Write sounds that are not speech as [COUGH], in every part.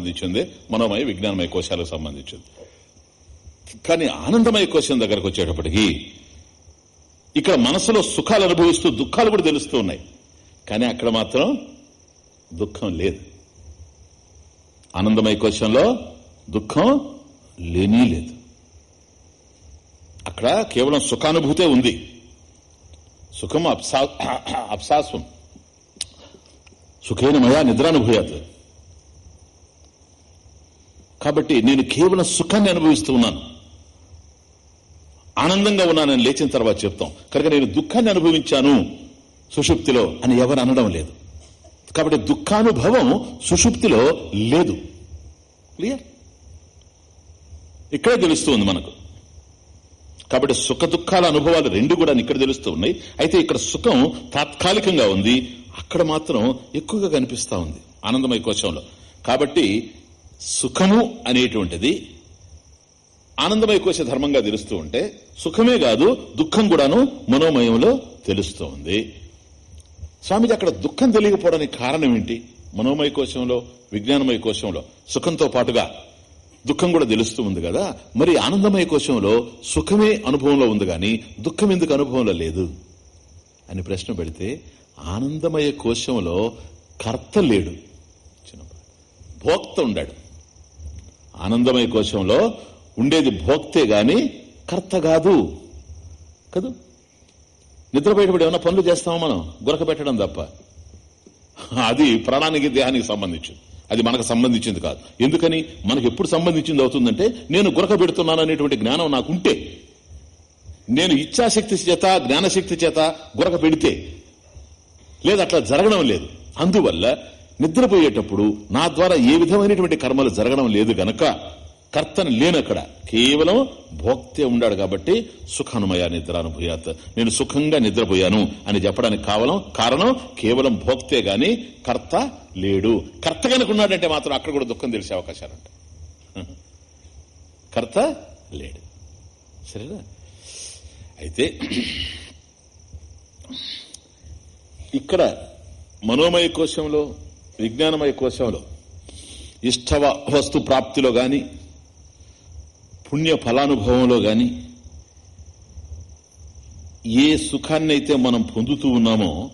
సంబంధించింది మనోమయ విజ్ఞానమయ కోశాలకు సంబంధించింది. కానీ ఆనందమయ కోశం దగ్గరకు వచ్చేటప్పటికి ఇక్కడ మనసులో సుఖాలు అనుభవిస్తూ దుఃఖాలు కూడా తెలుస్తూ ఉన్నాయి. కానీ అక్కడ మాత్రం దుఃఖం లేదు. ఆనందమయ కోశంలో దుఃఖం లేనీ లేదు. అక్కడ కేవలం సుఖానుభూతే ఉంది. సుఖం అప్సా అప్సాస్వం. సుఖేన మయా నిద్రానుభూయాత్. కాబట్టి నేను కేవలం సుఖాన్ని అనుభవిస్తూ ఉన్నాను. ఆనందంగా ఉన్నానని లేచిన తర్వాత చెప్తాం. కనుక నేను దుఃఖాన్ని అనుభవించాను సుషుప్తిలో అని ఎవరు అనడం లేదు. కాబట్టి దుఃఖానుభవం సుషుప్తిలో లేదు. క్లియర్? ఇక్కడే తెలుస్తుంది మనకు. కాబట్టి సుఖ దుఃఖాల అనుభవాలు రెండు కూడా ఇక్కడ తెలుస్తూ ఉన్నాయి. అయితే ఇక్కడ సుఖం తాత్కాలికంగా ఉంది. అక్కడ మాత్రం ఎక్కువగా కనిపిస్తా ఉంది ఆనందమయ కోశంలో. కాబట్టి సుఖము అనేటువంటిది ఆనందమయ కోశ ధర్మంగా తెలుస్తూ ఉంటే సుఖమే కాదు దుఃఖం కూడాను మనోమయంలో తెలుస్తూ ఉంది స్వామిజీ అక్కడ దుఃఖం తెలియకపోవడానికి కారణం ఏంటి? మనోమయ కోశంలో విజ్ఞానమయ కోశంలో సుఖంతో పాటుగా దుఃఖం కూడా తెలుస్తూ ఉంది కదా? మరి ఆనందమయ కోశంలో సుఖమే అనుభవంలో ఉంది కానీ దుఃఖం ఎందుకు అనుభవంలో లేదు? అని ప్రశ్న పెడితే ఆనందమయ కోశంలో కర్త లేడు. భోక్త ఉండాడు. ఆనందమయ కోశంలో ఉండేది భోక్తే గాని కర్త కాదు. కదూ? నిద్రపోయేటప్పుడు ఏమైనా పనులు చేస్తామా మనం? గురక పెట్టడం తప్ప. అది ప్రాణానికి దేహానికి సంబంధించింది. అది మనకు సంబంధించింది కాదు. ఎందుకని? మనకు ఎప్పుడు సంబంధించింది అవుతుందంటే నేను గురక పెడుతున్నాను అనేటువంటి జ్ఞానం నాకుంటే. నేను ఇచ్చాశక్తి చేత జ్ఞానశక్తి చేత గురక పెడితే లేదు అట్లా జరగడం లేదు. అందువల్ల నిద్రపోయేటప్పుడు నా ద్వారా ఏ విధమైనటువంటి కర్మలు జరగడం లేదు గనక కర్తను లేనక్కడ కేవలం భోక్తే ఉండాడు కాబట్టి సుఖానుమయ నిద్రానుభూయాత్. నేను సుఖంగా నిద్రపోయాను అని చెప్పడానికి కావలం కారణం కేవలం భోక్తే గాని కర్త లేడు. కర్త కనుక ఉన్నాడంటే మాత్రం అక్కడ కూడా దుఃఖం తెలిసే అవకాశాలంట కర్త లేడు. సరేనా? అయితే ఇక్కడ మనోమయ కోశంలో విజ్ఞానమయ కోశంలో ఇష్టవ వస్తు ప్రాప్తిలో గాని పుణ్య ఫలానుభవంలో గాని ఏ సుఖాన్ని అయితే మనం పొందుతూ ఉన్నామో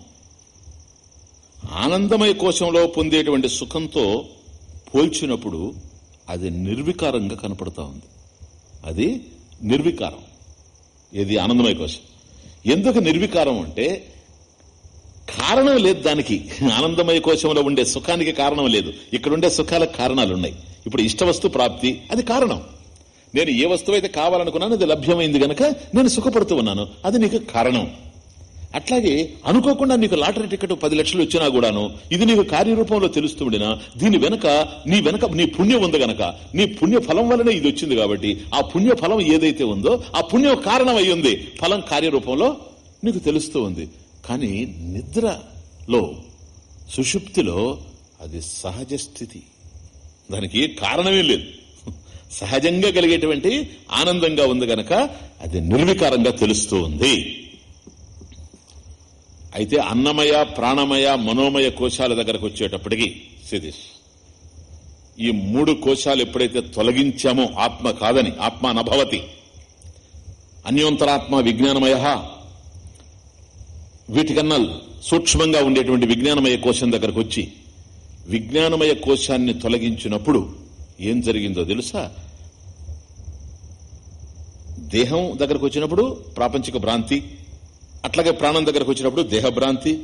ఆనందమయ కోశంలో పొందేటువంటి సుఖంతో పోల్చినప్పుడు అది నిర్వికారంగా కనపడతా ఉంది. అది నిర్వికారం. ఇది ఆనందమయ కోశం. ఎందుకు నిర్వికారం అంటే కారణం లేదు దానికి. ఆనందమయ కోశంలో ఉండే సుఖానికి కారణం లేదు. ఇక్కడ ఉండే సుఖాలకు కారణాలు ఉన్నాయి ఇప్పుడు ఇష్ట వస్తు ప్రాప్తి అది కారణం. నేను ఏ వస్తువు అయితే కావాలనుకున్నాను అది లభ్యమైంది గనక నేను సుఖపడుతూ ఉన్నాను. అది నీకు కారణం. అట్లాగే అనుకోకుండా నీకు లాటరీ టికెట్ పది లక్షలు వచ్చినా కూడాను ఇది నీకు కార్యరూపంలో తెలుస్తుండినా దీని వెనక నీ వెనక నీ పుణ్యం ఉంది గనక నీ పుణ్య ఫలం వల్లనే ఇది వచ్చింది కాబట్టి ఆ పుణ్య ఫలం ఏదైతే ఉందో ఆ పుణ్యం కారణం అయి ఉంది. ఫలం కార్యరూపంలో నీకు తెలుస్తూ ఉంది. కానీ నిద్రలో సుషుప్తిలో అది సహజ స్థితి. దానికి కారణమే లేదు. సహజంగా కలిగేటువంటి ఆనందంగా ఉంది గనక అది నిర్వికారంగా తెలుస్తూ ఉంది. అయితే అన్నమయ ప్రాణమయ మనోమయ కోశాల దగ్గరకు వచ్చేటప్పటికి శిరీష్ ఈ మూడు కోశాలు ఎప్పుడైతే తొలగించామో ఆత్మ కాదని ఆత్మ నభవతి అన్యోంతరాత్మ విజ్ఞానమయ వీటికన్నా సూక్ష్మంగా ఉండేటువంటి విజ్ఞానమయ కోశం దగ్గరకు వచ్చి విజ్ఞానమయ కోశాన్ని తొలగించినప్పుడు ఏం జరిగిందో తెలుసా? దేహం దగ్గరకు వచ్చినప్పుడు ప్రాపంచిక భ్రాంతి అట్లాగే ప్రాణం దగ్గరకు వచ్చినప్పుడు దేహ భ్రాంతి.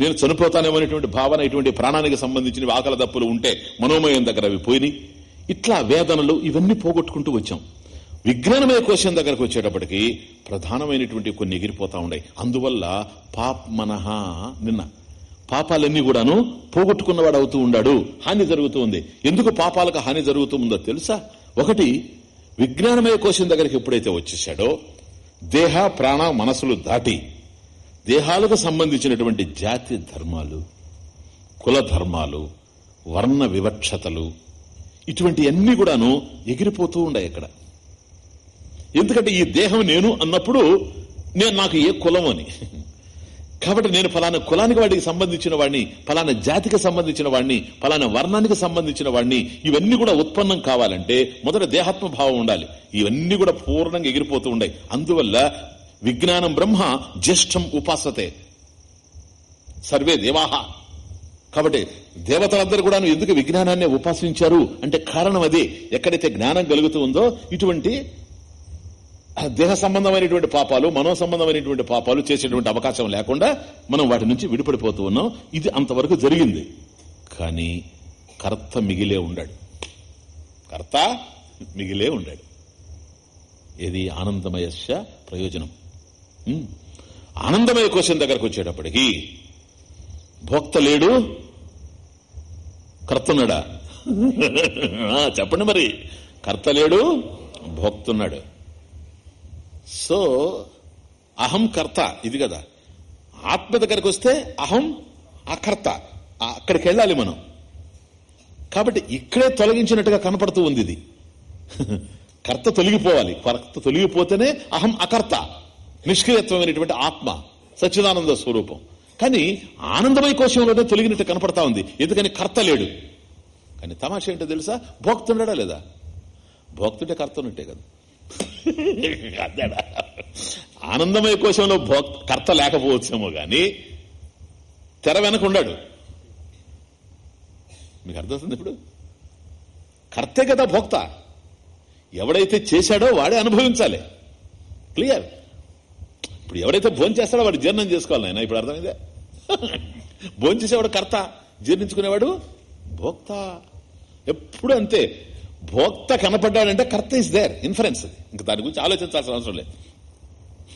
నేను చనిపోతానేమనేటువంటి భావన ఇటువంటి ప్రాణానికి సంబంధించిన ఆకల దప్పులు ఉంటే మనోమయం దగ్గర అవి పోయినాయి. ఇట్లా వేదనలు ఇవన్నీ పోగొట్టుకుంటూ వచ్చాం. విజ్ఞానమయ కోశం దగ్గరకు వచ్చేటప్పటికి ప్రధానమైనటువంటి కొన్ని ఎగిరిపోతా ఉన్నాయి. అందువల్ల పాప్ మనహ నిన్న. పాపాలన్నీ కూడాను పోగొట్టుకున్నవాడు అవుతూ ఉండాడు. హాని జరుగుతూ ఉంది. ఎందుకు పాపాలకు హాని జరుగుతూ ఉందో తెలుసా? ఒకటి విజ్ఞానమయ కోశం దగ్గరికి ఎప్పుడైతే వచ్చేసాడో దేహ ప్రాణ మనసులు దాటి దేహాలకు సంబంధించినటువంటి జాతి ధర్మాలు కుల ధర్మాలు వర్ణ వివక్షతలు ఇటువంటి అన్ని కూడాను ఎగిరిపోతూ ఉన్నాయి ఇక్కడ ఎందుకంటే ఈ దేహం నేను అన్నప్పుడు నేను నాకు ఏ కులం అని. కాబట్టి నేను ఫలానా కులానికి వాడికి సంబంధించిన వాడిని ఫలానా జాతికి సంబంధించిన వాడిని ఫలానా వర్ణానికి సంబంధించిన వాడిని ఇవన్నీ కూడా ఉత్పన్నం కావాలంటే మొదట దేహాత్మ భావం ఉండాలి. ఇవన్నీ కూడా పూర్ణంగా ఎగిరిపోతూ ఉన్నాయి అందువల్ల విజ్ఞానం బ్రహ్మ జ్యేష్టం ఉపాసతే. సర్వే దేవాహ. కాబట్టి దేవతలందరూ కూడా ఎందుకు విజ్ఞానాన్ని ఉపాసించారు? అంటే కారణం అదే. ఎక్కడైతే జ్ఞానం కలుగుతూ ఉందో ఇటువంటి దేహ సంబంధమైనటువంటి పాపాలు మనో సంబంధమైనటువంటి పాపాలు చేసేటువంటి అవకాశం లేకుండా మనం వాటి నుంచి విడిపడిపోతూ ఉన్నాం. ఇది అంతవరకు జరిగింది. కానీ కర్త మిగిలే ఉండాడు. కర్త మిగిలే ఉండాడు. ఏది? ఆనందమయస్య ప్రయోజనం. ఆనందమయ కోశం దగ్గరకు వచ్చేటప్పటికి భోక్త లేడు కర్తున్నాడా [LAUGHS] ఆ, చెప్పండి మరి. కర్త లేడు భోక్తున్నాడు సో అహం కర్త ఇది కదా. ఆత్మ దగ్గరకు వస్తే అహం అకర్త అక్కడికి వెళ్ళాలి మనం. కాబట్టి ఇక్కడే తొలగించినట్టుగా కనపడుతూ ఉంది ఇది. [LAUGHS] కర్త తొలగిపోవాలి. కర్త తొలగిపోతేనే అహం అకర్త నిష్క్రియత్వమైనటువంటి ఆత్మ సచ్చిదానంద స్వరూపం. కానీ ఆనందమయ కోశంలోనే తొలగినట్టు కనపడతా ఉంది. ఎందుకని కర్త లేడు? కానీ తమాషా ఏంటో తెలుసా? భోక్తుండడా లేదా? భోక్తుంటే కర్త ఉన్నట్టే కదా. ఆనందమయ కోశంలో భోక్ కర్త లేకపోవచ్చేమో గాని తెర వెనక ఉండాడు. మీకు అర్థమవుతుంది ఇప్పుడు? కర్తే కదా భోక్త. ఎవడైతే చేశాడో వాడే అనుభవించాలి. క్లియర్? ఇప్పుడు ఎవడైతే భోజనం చేస్తాడో వాడు జీర్ణం చేసుకోవాలి నాయన ఇప్పుడు అర్థమైందే? భోజనం చేసేవాడు కర్త జీర్ణించుకునేవాడు భోక్త. ఎప్పుడు అంతే. భోక్త కనపడ్డాడంటే కర్త ఇస్ దేర్ ఇన్ఫరెన్స్ ఇంకా దాని గురించి ఆలోచించాల్సిన అవసరం లేదు.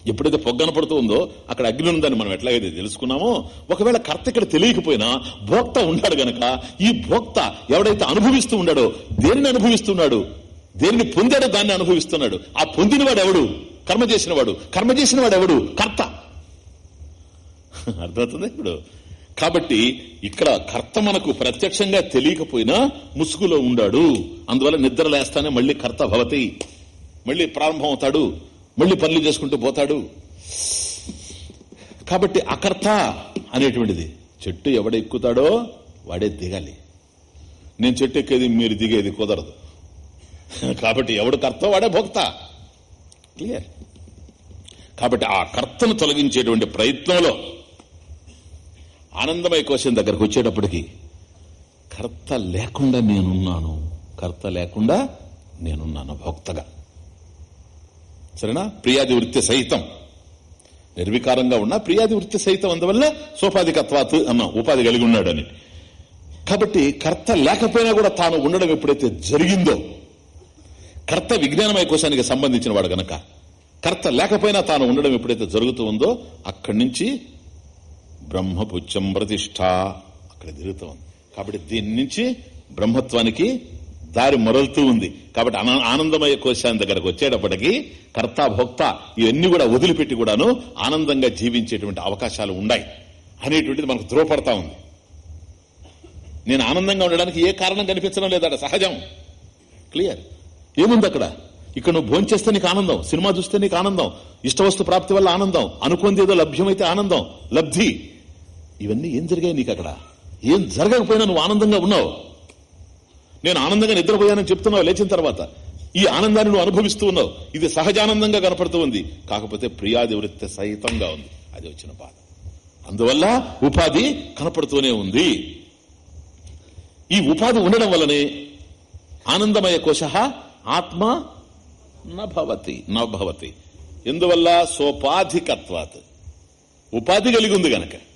ఎప్పుడైతే పొగ కనపడుతూ ఉందో అక్కడ అగ్ని ఉందని మనం ఎట్లాగైతే తెలుసుకున్నామో ఒకవేళ కర్త ఇక్కడ తెలియకపోయినా భోక్త ఉన్నాడు గనక ఈ భోక్త ఎవడైతే అనుభవిస్తూ ఉన్నాడో దేనిని అనుభవిస్తున్నాడు? దేనిని పొందాడో దాన్ని అనుభవిస్తున్నాడు? ఆ పొందినవాడు ఎవడు? కర్మ చేసినవాడు. కర్మ చేసినవాడు ఎవడు? కర్త. [LAUGHS] అర్థమవుతుంది ఇప్పుడు? కాబట్టి ఇక్కడ కర్త మనకు ప్రత్యక్షంగా తెలియకపోయినా ముసుగులో ఉండాడు. అందువల్ల నిద్ర లేస్తానే మళ్ళీ కర్త భవతి. మళ్ళీ ప్రారంభం అవుతాడు. మళ్ళీ పనులు చేసుకుంటూ పోతాడు. కాబట్టి అకర్త అనేటువంటిది. చెట్టు ఎవడ ఎక్కుతాడో వాడే దిగాలి. నేను చెట్టు ఎక్కేది మీరు దిగేది కుదరదు. కాబట్టి ఎవడు కర్త వాడే భోక్త. క్లియర్? కాబట్టి ఆ కర్తను తొలగించేటువంటి ప్రయత్నంలో ఆనందమయ కోశం దగ్గరకు వచ్చేటప్పటికి కర్త లేకుండా నేనున్నాను. కర్త లేకుండా నేనున్నాను భోక్తగా. సరేనా? ప్రియాది వృత్తి సహితం నిర్వికారంగా ఉన్న ప్రియాది వృత్తి సహితం అందువల్ల సోపాధికత్వాత్ అన్న ఉపాధి కలిగి ఉన్నాడని. కాబట్టి కర్త లేకపోయినా కూడా తాను ఉండడం ఎప్పుడైతే జరిగిందో కర్త విజ్ఞానమయ కోశానికి సంబంధించిన వాడు గనక కర్త లేకపోయినా తాను ఉండడం ఎప్పుడైతే జరుగుతూ ఉందో అక్కడి నుంచి బ్రహ్మపుచ్చం ప్రతిష్ట. అక్కడ తిరుగుతూ ఉంది. కాబట్టి దీని నుంచి బ్రహ్మత్వానికి దారి మొరలుతూ ఉంది. కాబట్టి ఆనందమయ కోశాన్ని దగ్గరకు వచ్చేటప్పటికి కర్త భోక్త ఇవన్నీ కూడా వదిలిపెట్టి కూడాను ఆనందంగా జీవించేటువంటి అవకాశాలు ఉన్నాయి అనేటువంటిది మనకు ధ్రువపడతా ఉంది. నేను ఆనందంగా ఉండడానికి ఏ కారణం కనిపించడం లేదట సహజం. క్లియర్? ఏముంది అక్కడ? ఇక్కడ నువ్వు భోంచేస్తే నీకు ఆనందం సినిమా చూస్తే నీకు ఆనందం ఇష్టవస్తు ప్రాప్తి వల్ల ఆనందం అనుకుంది ఏదో లభ్యమైతే ఆనందం లబ్ధి. ఇవన్నీ ఏం జరిగాయి నీకు అక్కడ ఏం జరగకపోయినా నువ్వు ఆనందంగా ఉన్నావు. నేను ఆనందంగా నిద్రపోయానని చెప్తున్నావు లేచిన తర్వాత. ఈ ఆనందాన్ని నువ్వు అనుభవిస్తూ ఉన్నావు. ఇది సహజానందంగా కనపడుతూ ఉంది. కాకపోతే ప్రియాది వృత్తి సహితంగా ఉంది. అది వచ్చిన బాధ. అందువల్ల ఉపాధి కనపడుతూనే ఉంది. ఈ ఉపాధి ఉండడం వల్లనే ఆనందమయ కోశ ఆత్మ నభవతి నభవతి. ఎందువల్ల? సోపాధికత్వాత్. ఉపాధి కలిగి ఉంది గనక.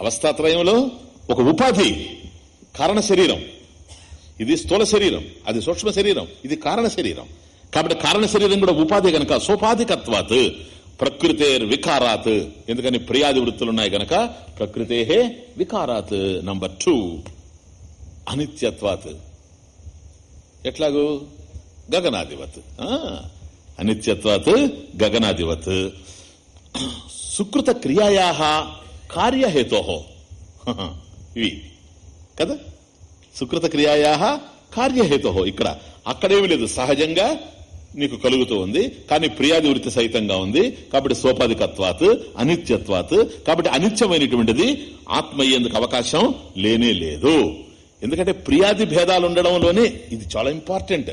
అవస్థాత్రయంలో ఒక ఉపాధి కారణ శరీరం. ఇది స్థూల శరీరం అది సూక్ష్మ శరీరం ఇది కారణ శరీరం. కాబట్టి కారణ శరీరం కూడా ఉపాధి గనక సోపాధికత్వాత్ ప్రకృతే వికారాత్. ఎందుకని? ప్రియాది వృత్తులు ఉన్నాయి గనక ప్రకృతే వికారాత్ నంబర్ టూ. అనిత్యత్వాత్. ఎట్లాగూ? గగనాధివత్ అనిత్యత్వాత్ గగనాధివత్ సుకృత క్రియాయా కార్యహేతో. ఇవి. కదా? సుకృత క్రియాయా కార్యహేతో. ఇక్కడ. అక్కడేమి లేదు. సహజంగా నీకు కలుగుతూ ఉంది. కానీ ప్రియాది వృత్తి సహితంగా ఉంది. కాబట్టి సోపాధికత్వాత్ అనిత్యత్వాత్. కాబట్టి అనిత్యమైనటువంటిది ఆత్మ అయ్యేందుకు అవకాశం లేనే లేదు. ఎందుకంటే ప్రియాది భేదాలు ఉండడంలోనే ఇది చాలా ఇంపార్టెంట్.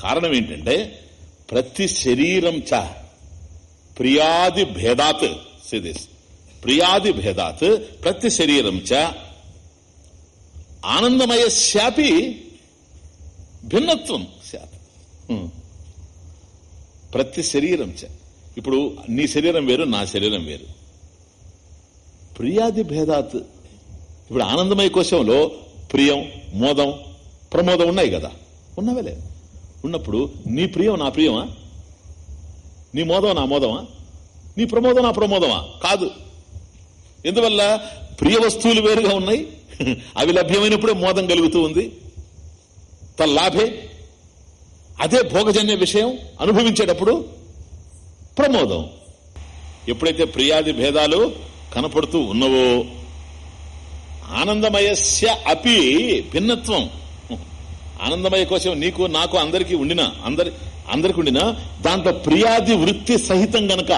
కారణం ఏంటంటే ప్రతి శరీరం చ ప్రియాది భేదాత్. సిదిస్ ప్రియాది భేదాత్ ప్రతి శరీరం చ ఆనందమయ శాపి భిన్నత్వం శాపి. ప్రతి శరీరం చ. ఇప్పుడు నీ శరీరం వేరు నా శరీరం వేరు. ప్రియాది భేదాత్ ఇప్పుడు ఆనందమయ కోశంలో ప్రియం మోదం ప్రమోదం ఉన్నాయి కదా. ఉన్నవేలే ఉన్నప్పుడు నీ ప్రియం నా ప్రియమా? నీ మోదం నా మోదమా? నీ ప్రమోదం నా ప్రమోదమా? కాదు. ఎందువల్ల ప్రియ వస్తువులు వేరుగా ఉన్నాయి? అవి లభ్యమైనప్పుడే మోదం కలుగుతూ ఉంది. తల్లాభే అదే భోగజన్య విషయం అనుభవించేటప్పుడు ప్రమోదం. ఎప్పుడైతే ప్రియాది భేదాలు కనపడుతూ ఉన్నవో ఆనందమయస్య అపి భిన్నత్వం. ఆనందమయ కోసం నీకు నాకు అందరికీ ఉండినా అందరి అందరికి ఉండినా దాంట్లో ప్రియాది వృత్తి సహితం గనక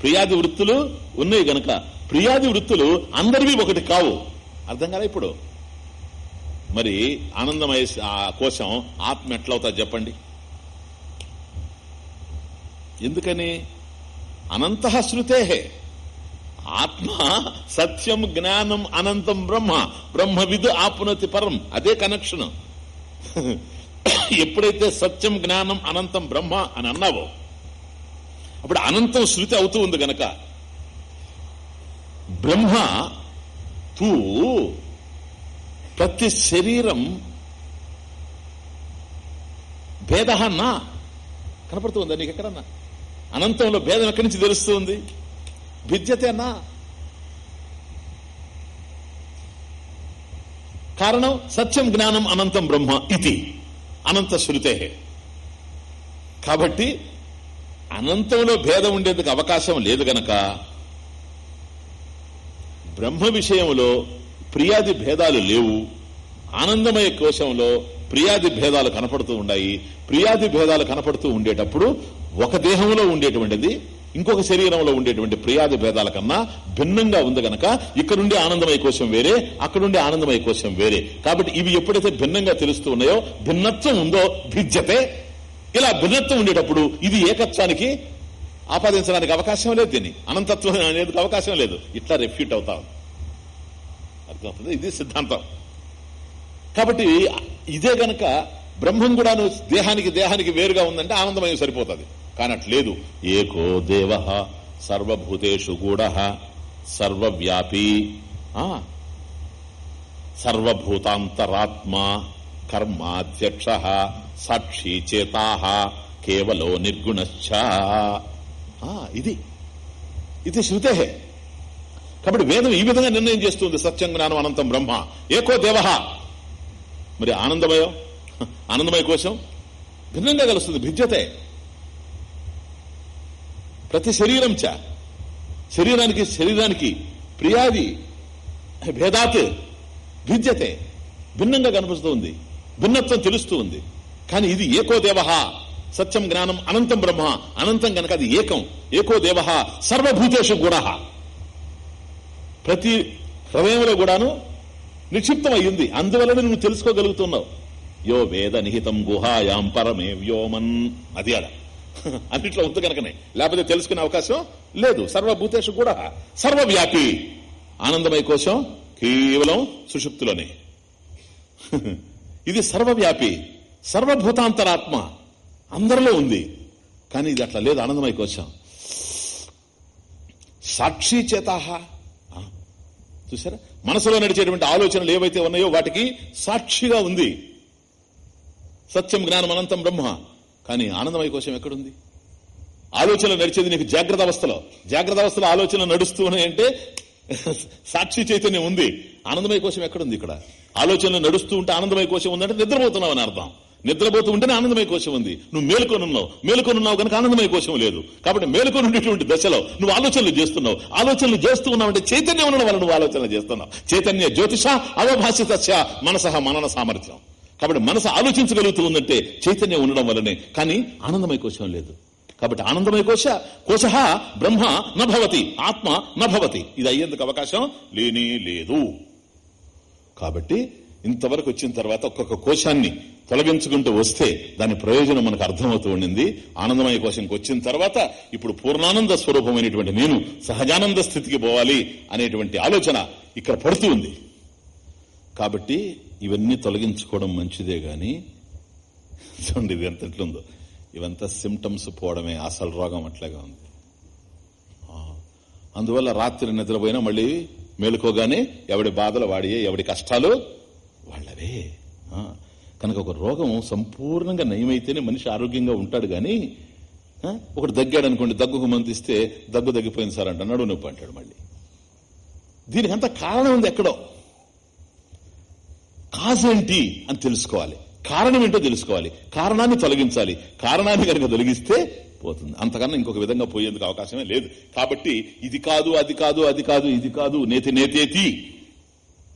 ప్రియాది వృత్తులు ఉన్నాయి గనక ప్రియాది వృత్తులు అందరివి ఒకటి కావు. అర్థం కదా ఇప్పుడు? మరి ఆనందమయ ఆ ఆత్మ ఎట్లవుతా చెప్పండి. ఎందుకని? అనంత శృతే. ఆత్మ సత్యం జ్ఞానం అనంతం బ్రహ్మ. బ్రహ్మవిద్ ఆపునతి పరం. అదే కనెక్షన్ ఎప్పుడైతే సత్యం జ్ఞానం అనంతం బ్రహ్మ అని అన్నావో అప్పుడు అనంతం శృతి అవుతూ ఉంది గనక బ్రహ్మ తూ ప్రతి శరీరం భేద నా కనపడుతూ నీకు ఎక్కడన్నా? అనంతంలో భేదం ఎక్కడి నుంచి తెలుస్తుంది? భిద్యతే నా. కారణం సత్యం జ్ఞానం అనంతం బ్రహ్మ ఇది. అనంత శృతే. కాబట్టి అనంతంలో భేదం ఉండేందుకు అవకాశం లేదు గనక బ్రహ్మ విషయంలో ప్రియాది భేదాలు లేవు. ఆనందమయ కోశంలో ప్రియాది భేదాలు కనపడుతూ ఉన్నాయి ప్రియాది భేదాలు కనపడుతూ ఉండేటప్పుడు ఒక దేహంలో ఉండేటువంటిది ఇంకొక శరీరంలో ఉండేటువంటి ప్రియాది భేదాల కన్నా భిన్నంగా ఉంది గనక ఇక్కడ నుండి ఆనందమయ కోశం వేరే అక్కడ నుండి ఆనందమయ కోశం వేరే. కాబట్టి ఇవి ఎప్పుడైతే భిన్నంగా తెలుస్తూ ఉన్నాయో భిన్నత్వం ఉందో భిద్యతే ఇలా భిన్నత్వం ఉండేటప్పుడు ఇది ఏకత్వానికి ఆపాదించడానికి అవకాశం లేదు దీన్ని. అనంతత్వం అనేది అవకాశం లేదు. ఇట్లా రెఫ్యూట్ అవుతా. ఉంది. అర్థమవుతుంది? ఇది సిద్ధాంతం. కాబట్టి ఇదే గనక బ్రహ్మం కూడాను దేహానికి దేహానికి వేరుగా ఉందంటే ఆనందమయం సరిపోతుంది. కానీ అట్లేదు ఏకో దేవ సర్వభూతేషు గూఢ సర్వవ్యాపీ ఆ, సర్వభూతాంతరాత్మ కర్మాధ్యక్ష సాక్షి చేతా కేవలో నిర్గుణశ్చ. ఇది. ఇది శృతే. కాబట్టి వేదం ఈ విధంగా నిర్ణయం చేస్తుంది. సత్యం జ్ఞానం అనంతం బ్రహ్మ. ఏకో దేవ. మరి ఆనందమయం? ఆనందమయ కోసం భిన్నంగా కలుస్తుంది. భిద్యతే ప్రతి శరీరం చ. శరీరానికి శరీరానికి ప్రియాది భేదాత్ భిద్యతే భిన్నంగా కనిపిస్తూ ఉంది. భిన్నత్వం తెలుస్తూ ఉంది. కానీ ఇది ఏకో దేవ. సత్యం జ్ఞానం అనంతం బ్రహ్మ అనంతం గనక అది ఏకం ఏకో దేవ సర్వభూతేషు గుణ. ప్రతి హృదయంలో కూడాను నిక్షిప్తం అయ్యింది అందువలన నువ్వు తెలుసుకోగలుగుతున్నావు. యో వేద నిహితం గుహాయాం పరమే వ్యోమన్. అది అడ [LAUGHS] అన్నిట్లో ఉంది కనుకనే లేకపోతే తెలుసుకునే అవకాశం లేదు. సర్వభూతేషు కూడా సర్వవ్యాపి. ఆనందమయ కోసం కేవలం సుషుప్తిలోనే. [LAUGHS] ఇది సర్వవ్యాపి. సర్వభూతాంతరాత్మ. అందరిలో ఉంది. కానీ ఇది అట్లా లేదు ఆనందమైకి వచ్చాం. సాక్షి చేతాహ. చూసారా మనసులో నడిచేటువంటి ఆలోచనలు ఏవైతే ఉన్నాయో వాటికి సాక్షిగా ఉంది. సత్యం జ్ఞానం అనంతం బ్రహ్మ. కానీ ఆనందమయ కోసం ఎక్కడుంది? ఆలోచనలు నడిచేది నీకు జాగ్రత్త అవస్థలో. జాగ్రత్త అవస్థలో ఆలోచనలు నడుస్తూ ఉన్నాయంటే సాక్షి చైతన్యం ఉంది. ఆనందమయ కోసం ఎక్కడుంది ఇక్కడ? ఆలోచనలు నడుస్తూ ఉంటే ఆనందమయ కోసం ఉందంటే నిద్రపోతున్నావు అని అర్థం. నిద్రపోతూ ఉంటేనే ఆనందమయ కోశం ఉంది. నువ్వు మేలుకొనున్నావు. మేలుకొనున్నావు కనుక ఆనందమయ కోశం లేదు. కాబట్టి మేలుకొనుండేటువంటి దశలో నువ్వు ఆలోచనలు చేస్తున్నావు. ఆలోచనలు చేస్తూ ఉన్నావంటే చైతన్యం ఉండడం వల్ల నువ్వు ఆలోచనలు చేస్తున్నావు. చైతన్య జ్యోతిష అవభాషిత మనసహ మనన సామర్థ్యం. కాబట్టి మనసు ఆలోచించగలుగుతూ ఉందంటే చైతన్యం ఉండడం వల్లనే. కానీ ఆనందమయ కోశం లేదు. కాబట్టి ఆనందమయ కోశ కోశ బ్రహ్మ నభవతి ఆత్మ నభవతి ఇది అయ్యేందుకు అవకాశం లేనే లేదు. కాబట్టి ఇంతవరకు వచ్చిన తర్వాత ఒక్కొక్క కోశాన్ని తొలగించుకుంటూ వస్తే దాని ప్రయోజనం మనకు అర్థమవుతూ ఉండింది. ఆనందమయ కోశంకి వచ్చిన తర్వాత ఇప్పుడు పూర్ణానంద స్వరూపమైనటువంటి నేను సహజానంద స్థితికి పోవాలి అనేటువంటి ఆలోచన ఇక్కడ పడుతూ ఉంది. కాబట్టి ఇవన్నీ తొలగించుకోవడం మంచిదే గాని చూడండి ఇది ఎంత ఎట్లుందో. ఇవంతా సిమ్టమ్స్ పోవడమే అసలు రోగం అట్లాగా ఉంది. అందువల్ల రాత్రి నిద్రపోయినా మళ్ళీ మేలుకోగానే ఎవడి బాధలు వాడియే ఎవడి కష్టాలు వాళ్ళవే. కనుక ఒక రోగం సంపూర్ణంగా నయమైతేనే మనిషి ఆరోగ్యంగా ఉంటాడు కానీ ఒకటి దగ్గాడు అనుకోండి దగ్గుకు మందు ఇస్తే దగ్గు తగ్గిపోయింది సార్ అంట నడు నొప్పి అంటాడు మళ్ళీ. దీనికి అంత కారణం ఉంది ఎక్కడో. కాజేంటి అని తెలుసుకోవాలి. కారణం ఏంటో తెలుసుకోవాలి. కారణాన్ని తొలగించాలి. కారణాన్ని కనుక తొలగిస్తే పోతుంది. అంతకన్నా ఇంకొక విధంగా పోయేందుకు అవకాశమే లేదు. కాబట్టి ఇది కాదు అది కాదు అది కాదు ఇది కాదు నేతి నేతేతి.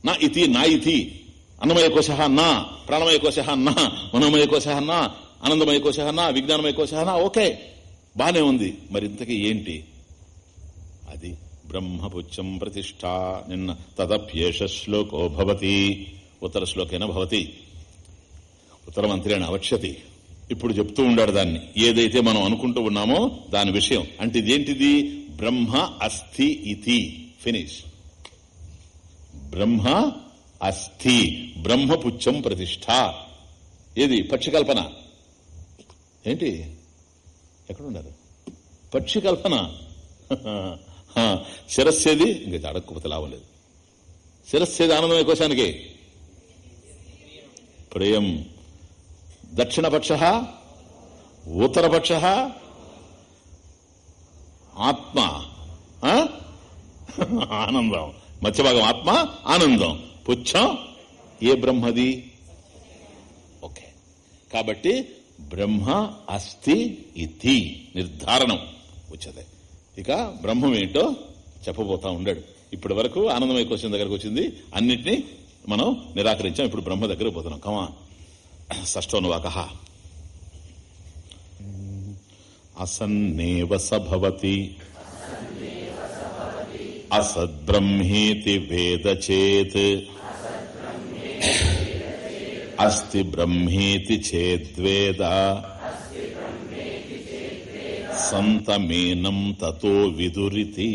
నా ఇతి నా ఇతి. అన్నమయ కోశ నా ప్రాణమయ కోశ నా మనోమయ కోశ నా ఆనందమయ కోశ నా విజ్ఞానమయ కోశ నా ఓకే. బానే ఉంది. మరి ఇంతకీ ఏంటి? అది బ్రహ్మపుచ్చం ప్రతిష్ట నిన్న తదప్యేష శ్లోకో భవతి. ఉత్తర శ్లోకేన భవతి. ఉత్తరమంత్రేణ అవక్ష్యతి. ఇప్పుడు చెప్తూ ఉండాడు దాన్ని. ఏదైతే మనం అనుకుంటూ ఉన్నామో దాని విషయం. అంటే ఇదేంటిది? బ్రహ్మ అస్థి ఇతి. ఫినిష్. బ్రహ్మ అస్థి బ్రహ్మపుచ్చం ప్రతిష్ట. ఏది? పక్షికల్పన. ఏంటి? ఎక్కడున్నారు? పక్షికల్పన. [LAUGHS] శిరస్సేది? ఇంకా అడగకపోతే లాభం లేదు. శిరస్సేది ఆనందం కోశానికి? ప్రియం. దక్షిణపక్ష ఉత్తరపక్ష ఆత్మ. [LAUGHS] ఆనందం. మధ్యభాగం ఆత్మ ఆనందం. పుచ్చం ఏ బ్రహ్మది? ఓకే. కాబట్టి బ్రహ్మ అస్థి ఇది నిర్ధారణం వచ్చేది. ఇక బ్రహ్మం ఏంటో చెప్పబోతా ఉండాడు. ఇప్పటి వరకు ఆనందమయ క్వశ్చన్ దగ్గరకు వచ్చింది. అన్నిటినీ మనం నిరాకరించాం. ఇప్పుడు బ్రహ్మ దగ్గర పోతున్నాం. కమా షష్టోనువాక అసన్నేవ సభవతి అసద్బ్రహ్మేతి వేద చేత్ అస్తి బ్రహ్మేతి చేద్వేద సంతమేనం తతో విదురితి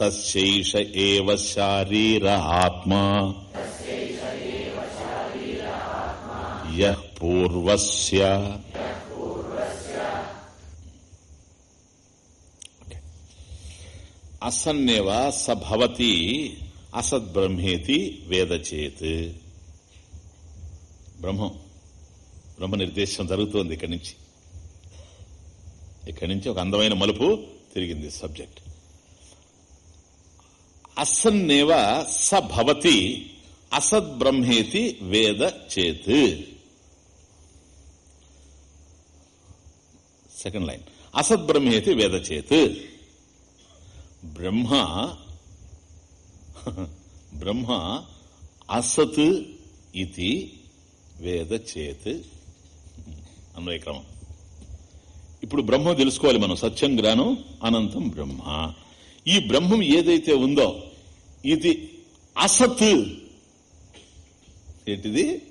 తస్యైష ఏవ శారీర ఆత్మా యః పూర్వస్య అసన్నేవ సభవతి అసద్బ్రహ్మేతి వేదచేత్. బ్రహ్మం బ్రహ్మ నిర్దేశం జరుగుతోంది ఇక్కడి నుంచి. ఇక్కడి నుంచి ఒక అందమైన మలుపు తిరిగింది సబ్జెక్ట్. అసన్నేవ సభవతి అసద్బ్రహ్మేతి వేద చేత్ సెకండ్ లైన్. అసద్బ్రహ్మేతి వేద చేత్ బ్రహ్మ బ్రహ్మ అసత్ ఇది వేద చేత్. అన్వయ క్రమం ఇప్పుడు బ్రహ్మ తెలుసుకోవాలి మనం సత్యం జ్ఞానం అనంతం బ్రహ్మ. ఈ బ్రహ్మం ఏదైతే ఉందో ఇది అసత్. ఏంటిది?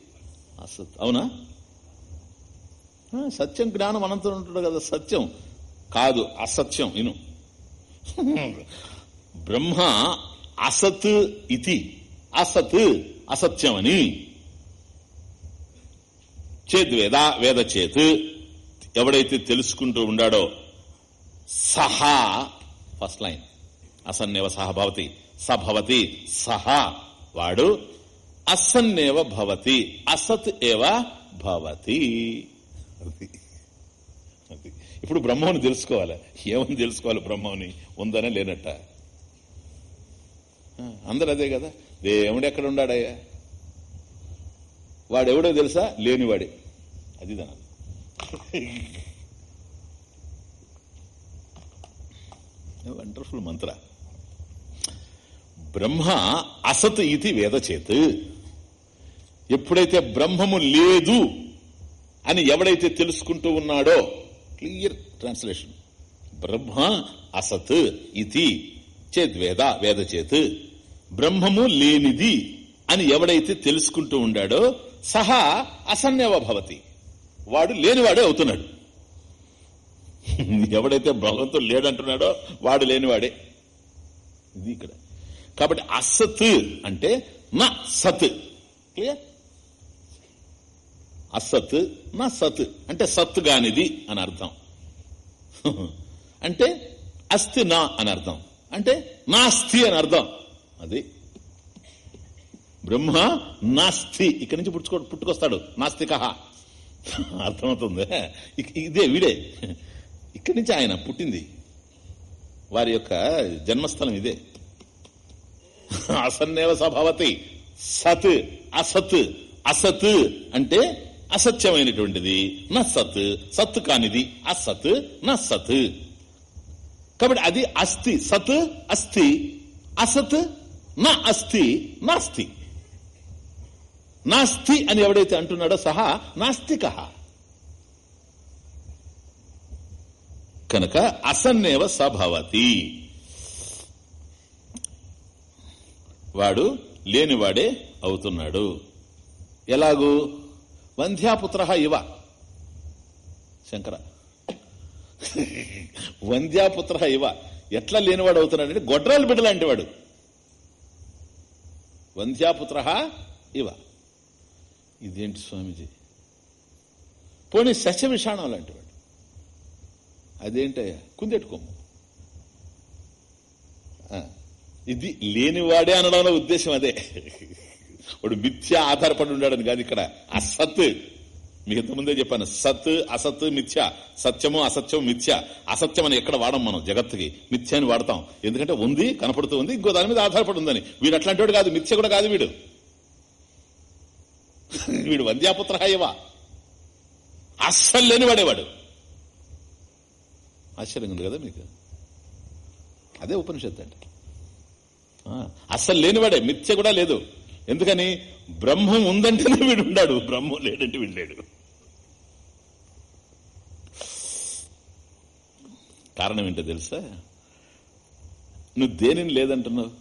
అసత్. అవునా? సత్యం జ్ఞానం అనంతం ఉంటాడు కదా సత్యం. కాదు అసత్యం ఇను. బ్రహ్మ అసత్ ఇది అసత్ అసత్యమని. చేద్వేద వేద చేత్. ఎవడైతే తెలుసుకుంటూ ఉండాడో సహా ఫస్ట్ లైన్. అసన్నేవ సహ భవతి. సభవతి సహా వాడు. అసన్నేవ భవతి. అసత్ ఏవ భవతి. ఇప్పుడు బ్రహ్మని తెలుసుకోవాలి? ఏమని తెలుసుకోవాలి బ్రహ్మని ఉందనే లేనట్ట. అందరు అదే కదా? దేవుడు ఎక్కడ ఉన్నాడయ్యా వాడెవడో తెలుసా? లేనివాడే. అది దాని వండర్ఫుల్ మంత్ర. బ్రహ్మ అసత్ ఇది వేదచేత్. ఎప్పుడైతే బ్రహ్మము లేదు అని ఎవడైతే తెలుసుకుంటూ ఉన్నాడో క్లియర్ ట్రాన్స్లేషన్. బ్రహ్మ అసత్ ఇది చేద్వేద వేద చేత్ బ్రహ్మము లేనిది అని ఎవడైతే తెలుసుకుంటూ ఉండాడో సహా అసన్యవ భవతి. వాడు లేనివాడే అవుతున్నాడు. [LAUGHS] ఎవడైతే భగవంతుడు లేడంటున్నాడో వాడు లేనివాడే. ఇది ఇక్కడ. కాబట్టి అసత్ అంటే నా సత్. క్లియర్? అసత్ నా సత్. అంటే సత్ గానిది అని అర్థం. అంటే అస్థి నా అని అర్థం. అంటే నాస్తి అని అర్థం. అది. బ్రహ్మ నాస్తి. ఇక్కడి నుంచి పుట్టుకో పుట్టుకొస్తాడు. నాస్తిక. అర్థమవుతుంది. ఇదే వీడే. ఇక్కడి నుంచి ఆయన పుట్టింది. వారి యొక్క జన్మస్థలం ఇదే. అసన్నేవ సభవతి సత్ అసత్ అసత్ అంటే అసత్యమైనటువంటిది. నా సత్ సత్ కానిది అసత్ నా సత్. కాబట్టి అది అస్థి సత్ అస్థి. అసత్ నా అస్థి నాస్తి నాస్తి అని ఎవడైతే అంటున్నాడో సహా నాస్తిక. కనుక అసన్నేవ సభవతి. వాడు లేనివాడే అవుతున్నాడు. ఎలాగూ? వంధ్యాపుత్ర ఇవ శంకర వంధ్యాపుత్ర ఇవ ఎట్లా లేనివాడు అవుతున్నాడంటే గొడ్రాలు బిడ్డలాంటి వాడు వంధ్యాపుత్ర ఇవ ఇదేంటి స్వామిజీ పోనీ సస్య విషాణం లాంటి వాడు అదేంటయ్యా కుందెట్టుకోము ఆ, ఇది లేనివాడే అనడంలో ఉద్దేశం అదే వాడు మిథ్య ఆధారపడి ఉన్నాడని కాదు ఇక్కడ. అసత్ మీకు ఇంతకుముందే చెప్పాను సత్ అసత్ మిథ్య. సత్యము అసత్యం మిథ్య. అసత్యం అని ఎక్కడ వాడం మనం జగత్తుకి? మిథ్య అని వాడతాం. ఎందుకంటే ఉంది కనపడుతూ ఉంది ఇంకో దాని మీద ఆధారపడి ఉందని. వీడు అట్లాంటి వాడు కాదు మిథ్య కూడా కాదు వీడు. [LAUGHS] వీడు వంద్యాపుత్ర ఇవా అస్సలు లేని వాడేవాడు ఆశ్చర్యంగా ఉంది కదా మీకు? అదే ఉపనిషత్తు అంటే. ఆ, అస్సలు లేనివాడే మిథ్య కూడా లేదు. ఎందుకని బ్రహ్మం ఉందంటేనే వీడు ఉన్నాడు బ్రహ్మం లేడంటే వీడు లేడు. కారణం ఏంటో తెలుసా? నువ్వు దేనిని లేదంటున్నావు?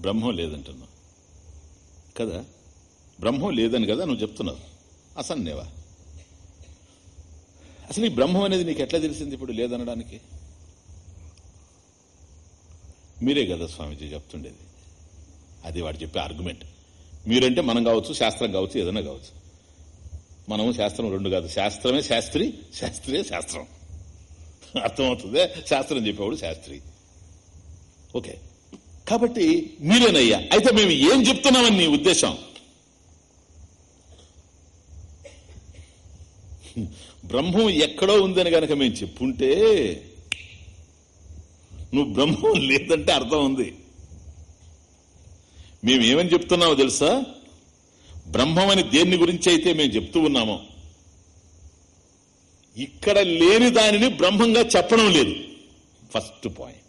బ్రహ్మం లేదంటున్నావు. కదా? బ్రహ్మం లేదని కదా నువ్వు చెప్తున్నావు. అసన్నేవా? అసలు ఈ బ్రహ్మం అనేది నీకు ఎట్లా తెలిసింది ఇప్పుడు లేదనడానికి? మీరే కదా స్వామీజీ చెప్తుండేది. అది వాడు చెప్పే ఆర్గ్యుమెంట్. మీరంటే మనం కావచ్చు శాస్త్రం కావచ్చు ఏదైనా కావచ్చు. మనము శాస్త్రం రెండు కాదు. శాస్త్రమే శాస్త్రి శాస్త్రియే శాస్త్రం. అర్థమవుతుంది? శాస్త్రం చెప్పేవాడు శాస్త్రి. ఓకే. కాబట్టి మీరేనయ్యా. అయితే మేము ఏం చెప్తున్నామని నీ ఉద్దేశం? బ్రహ్మం ఎక్కడో ఉందని గనక మేము చెప్పుంటే నువ్వు బ్రహ్మం లేదంటే అర్థం ఉంది. మేము ఏమని చెప్తున్నామో తెలుసా? బ్రహ్మం అని దేన్ని గురించి అయితే మేము చెప్తూ ఉన్నామో? ఇక్కడ లేని దానిని బ్రహ్మంగా చెప్పడం లేదు. First point.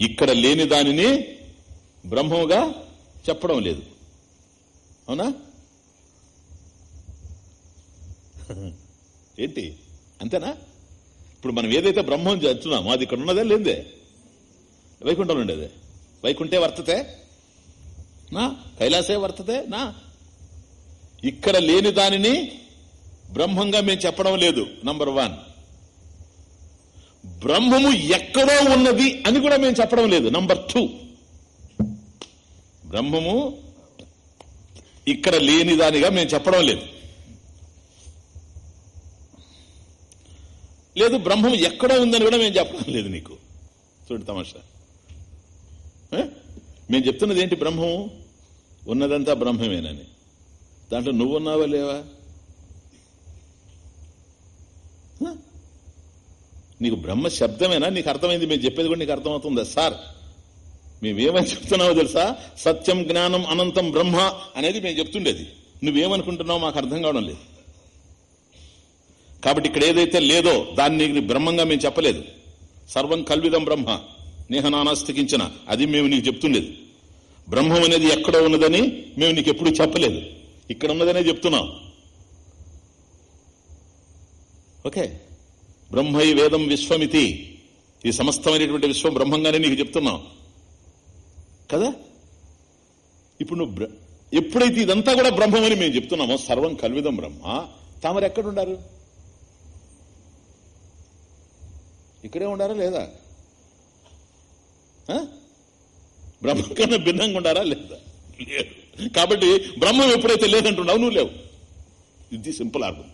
ఇక్కడ లేని దానిని బ్రహ్మముగా చెప్పడం లేదు. అవునా? [LAUGHS] ఏంటి? అంతేనా? ఇప్పుడు మనం ఏదైతే బ్రహ్మం చెప్తున్నామో అది ఇక్కడ ఉన్నదే లేదే? వైకుంఠంలో ఉండేదే. వైకుంఠే వర్తతే? నా? కైలాసే వర్తతే? నా? ఇక్కడ లేని దానిని బ్రహ్మంగా మేము చెప్పడం లేదు నంబర్ వన్ బ్రహ్మము ఎక్కడో ఉన్నది అని కూడా మేము చెప్పడం లేదు నంబర్ టూ బ్రహ్మము ఇక్కడ లేని దానిగా మేము చెప్పడం లేదు. లేదు బ్రహ్మం ఎక్కడో ఉందని కూడా మేము చెప్పడం లేదు నీకు. చూడు తమాషా. మేము చెప్తున్నది ఏంటి బ్రహ్మము ఉన్నదంతా బ్రహ్మమేనని. దాంట్లో నువ్వున్నావా లేవా? నీకు బ్రహ్మ శబ్దమేనా? నీకు అర్థమైంది మేము చెప్పేది కూడా నీకు అర్థమవుతుందా? సార్ మేమేమని చెప్తున్నావో తెలుసా? సత్యం జ్ఞానం అనంతం బ్రహ్మ అనేది మేము చెప్తుండేది. నువ్వేమనుకుంటున్నావు మాకు అర్థం కావడం లేదు. కాబట్టి ఇక్కడ ఏదైతే లేదో దాన్ని నీకు బ్రహ్మంగా మేము చెప్పలేదు. సర్వం కల్విదం బ్రహ్మ. నేహనానాస్తికించిన అది మేము నీకు చెప్తుండేది. బ్రహ్మం అనేది ఎక్కడో ఉన్నదని మేము నీకు ఎప్పుడు చెప్పలేదు. ఇక్కడ ఉన్నదనే చెప్తున్నాం. ఓకే. బ్రహ్మై వేదం విశ్వమితి. ఈ సమస్తమైనటువంటి విశ్వం బ్రహ్మంగానే నీకు చెప్తున్నాం. కదా? ఇప్పుడు నువ్వు ఎప్పుడైతే ఇదంతా కూడా బ్రహ్మమని మేము చెప్తున్నామో సర్వం కల్విదం బ్రహ్మ. తామరు ఎక్కడుండారు ఇక్కడే ఉండారా లేదా? బ్రహ్మం కన్నా భిన్నంగా ఉండారా? లేదా? లేదు. కాబట్టి బ్రహ్మం ఎప్పుడైతే లేదంటున్నావు నువ్వు లేవు. ఇది సింపుల్ అర్థం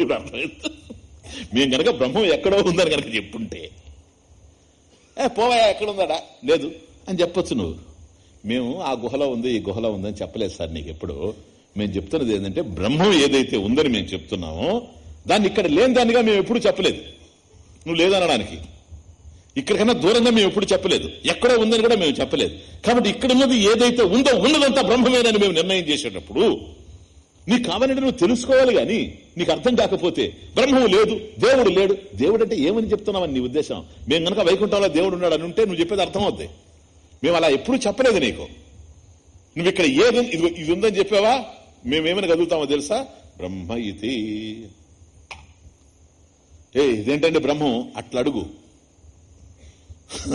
ఇప్పుడు అర్థమైంది? మేము కనుక బ్రహ్మం ఎక్కడో ఉందని కనుక చెప్పుంటే ఏ పోవా ఎక్కడ ఉందాడా లేదు. అని చెప్పొచ్చు నువ్వు. మేము ఆ గుహలో ఉంది ఈ గుహలో ఉందని చెప్పలేదు సార్ నీకు ఎప్పుడు. మేము చెప్తున్నది ఏంటంటే బ్రహ్మం ఏదైతే ఉందని మేము చెప్తున్నామో దాన్ని ఇక్కడ లేని దానిగా మేము ఎప్పుడు చెప్పలేదు. నువ్వు లేదనడానికి. ఇక్కడికన్నా దూరంగా మేము ఎప్పుడు చెప్పలేదు. ఎక్కడో ఉందని కూడా మేము చెప్పలేదు. కాబట్టి ఇక్కడ ఉన్నది ఏదైతే ఉందో ఉన్నదంతా బ్రహ్మమేనని మేము నిర్ణయం చేసేటప్పుడు నీకు కావాలంటే నువ్వు తెలుసుకోవాలి గాని నీకు అర్థం కాకపోతే బ్రహ్మము లేదు దేవుడు లేడు. దేవుడు అంటే ఏమని చెప్తున్నావని నీ ఉద్దేశం? మేము గనక వైకుంఠంలో దేవుడు ఉన్నాడు అని ఉంటే నువ్వు చెప్పేది అర్థమవుద్ది. మేము అలా ఎప్పుడూ చెప్పలేదు నీకు. నువ్వు ఇక్కడ ఏది ఇది ఇది ఉందని చెప్పావా? మేమేమని కదులుతామో తెలుసా? బ్రహ్మ ఇది. ఏ ఇదేంటంటే బ్రహ్మం? అట్లా అడుగు.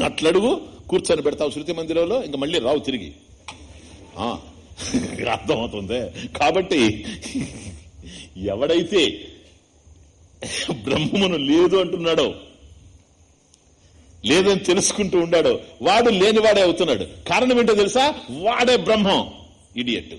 అట్లడుగు కూర్చొని పెడతావు శృతి మందిరంలో ఇంకా మళ్ళీ రావు తిరిగి. అర్థమవుతుంది. కాబట్టి ఎవడైతే బ్రహ్మమును లేదు అంటున్నాడో లేదని తెలుసుకుంటూ ఉండాడో వాడు లేనివాడే అవుతున్నాడు. కారణం ఏంటో తెలుసా? వాడే బ్రహ్మం. ఇడియట్టు